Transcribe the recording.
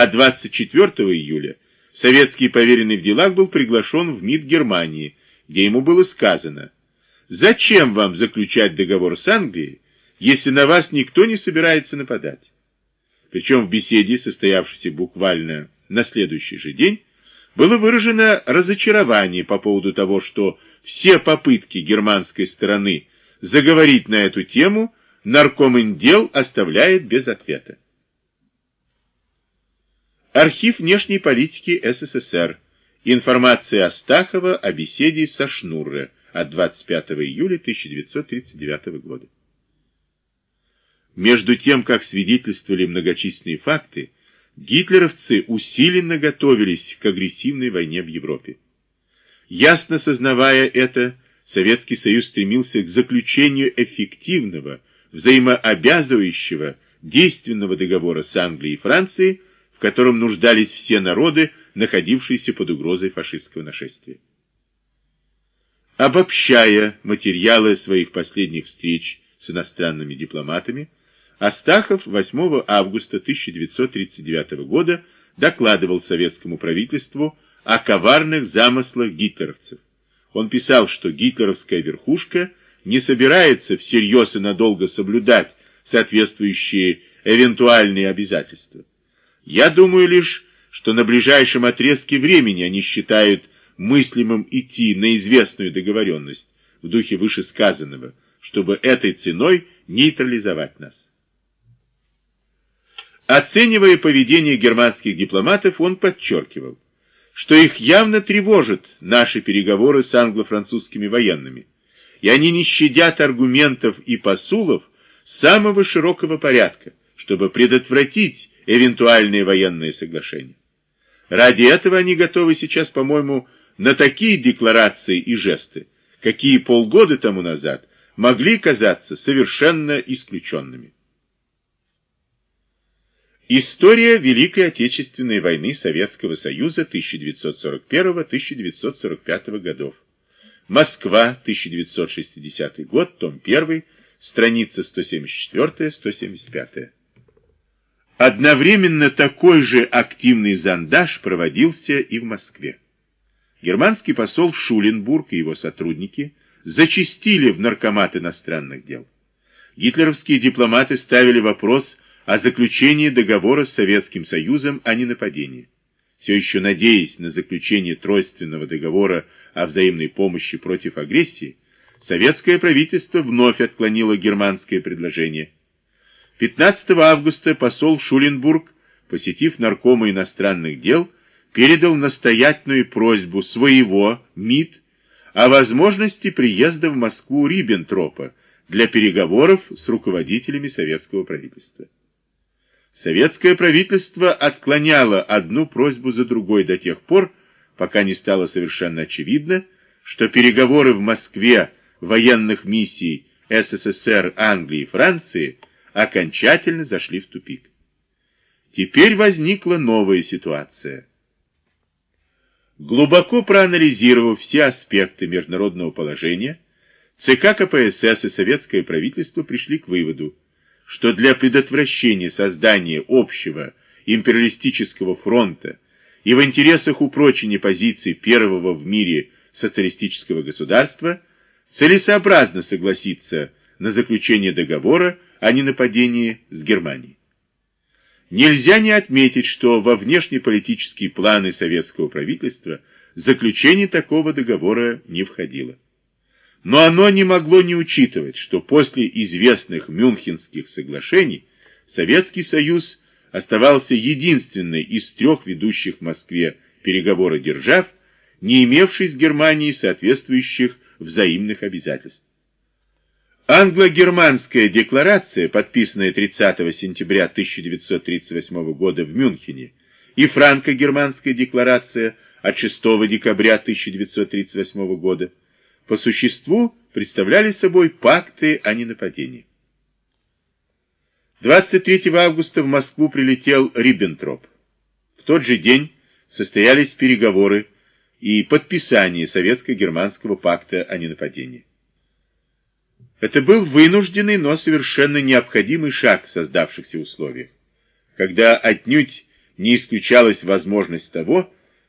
а 24 июля советский поверенный в делах был приглашен в МИД Германии, где ему было сказано, «Зачем вам заключать договор с Англией, если на вас никто не собирается нападать?» Причем в беседе, состоявшейся буквально на следующий же день, было выражено разочарование по поводу того, что все попытки германской стороны заговорить на эту тему наркоминдел оставляет без ответа. Архив внешней политики СССР. Информация Астахова о беседе со Шнурре от 25 июля 1939 года. Между тем, как свидетельствовали многочисленные факты, гитлеровцы усиленно готовились к агрессивной войне в Европе. Ясно сознавая это, Советский Союз стремился к заключению эффективного, взаимообязывающего, действенного договора с Англией и Францией, в котором нуждались все народы, находившиеся под угрозой фашистского нашествия. Обобщая материалы своих последних встреч с иностранными дипломатами, Астахов 8 августа 1939 года докладывал советскому правительству о коварных замыслах гитлеровцев. Он писал, что гитлеровская верхушка не собирается всерьез и надолго соблюдать соответствующие эвентуальные обязательства. Я думаю лишь, что на ближайшем отрезке времени они считают мыслимым идти на известную договоренность в духе вышесказанного, чтобы этой ценой нейтрализовать нас. Оценивая поведение германских дипломатов, он подчеркивал, что их явно тревожат наши переговоры с англо-французскими военными, и они не щадят аргументов и посулов самого широкого порядка, чтобы предотвратить эвентуальные военные соглашения. Ради этого они готовы сейчас, по-моему, на такие декларации и жесты, какие полгода тому назад могли казаться совершенно исключенными. История Великой Отечественной войны Советского Союза 1941-1945 годов. Москва, 1960 год, том 1, страница 174-175. Одновременно такой же активный зондаж проводился и в Москве. Германский посол Шуленбург и его сотрудники зачастили в наркомат иностранных дел. Гитлеровские дипломаты ставили вопрос о заключении договора с Советским Союзом о ненападении. Все еще надеясь на заключение тройственного договора о взаимной помощи против агрессии, советское правительство вновь отклонило германское предложение. 15 августа посол Шуленбург, посетив наркома иностранных дел, передал настоятельную просьбу своего МИД о возможности приезда в Москву Риббентропа для переговоров с руководителями советского правительства. Советское правительство отклоняло одну просьбу за другой до тех пор, пока не стало совершенно очевидно, что переговоры в Москве военных миссий СССР, Англии и Франции окончательно зашли в тупик. Теперь возникла новая ситуация. Глубоко проанализировав все аспекты международного положения, ЦК КПСС и советское правительство пришли к выводу, что для предотвращения создания общего империалистического фронта и в интересах упрочения позиций первого в мире социалистического государства целесообразно согласиться на заключение договора о ненападении с Германией. Нельзя не отметить, что во внешнеполитические планы советского правительства заключение такого договора не входило. Но оно не могло не учитывать, что после известных Мюнхенских соглашений Советский Союз оставался единственной из трех ведущих в Москве переговоры держав, не имевшей с Германией соответствующих взаимных обязательств. Англо-германская декларация, подписанная 30 сентября 1938 года в Мюнхене, и франко-германская декларация от 6 декабря 1938 года по существу представляли собой пакты о ненападении. 23 августа в Москву прилетел Риббентроп. В тот же день состоялись переговоры и подписание советско-германского пакта о ненападении. Это был вынужденный, но совершенно необходимый шаг в создавшихся условиях, когда отнюдь не исключалась возможность того,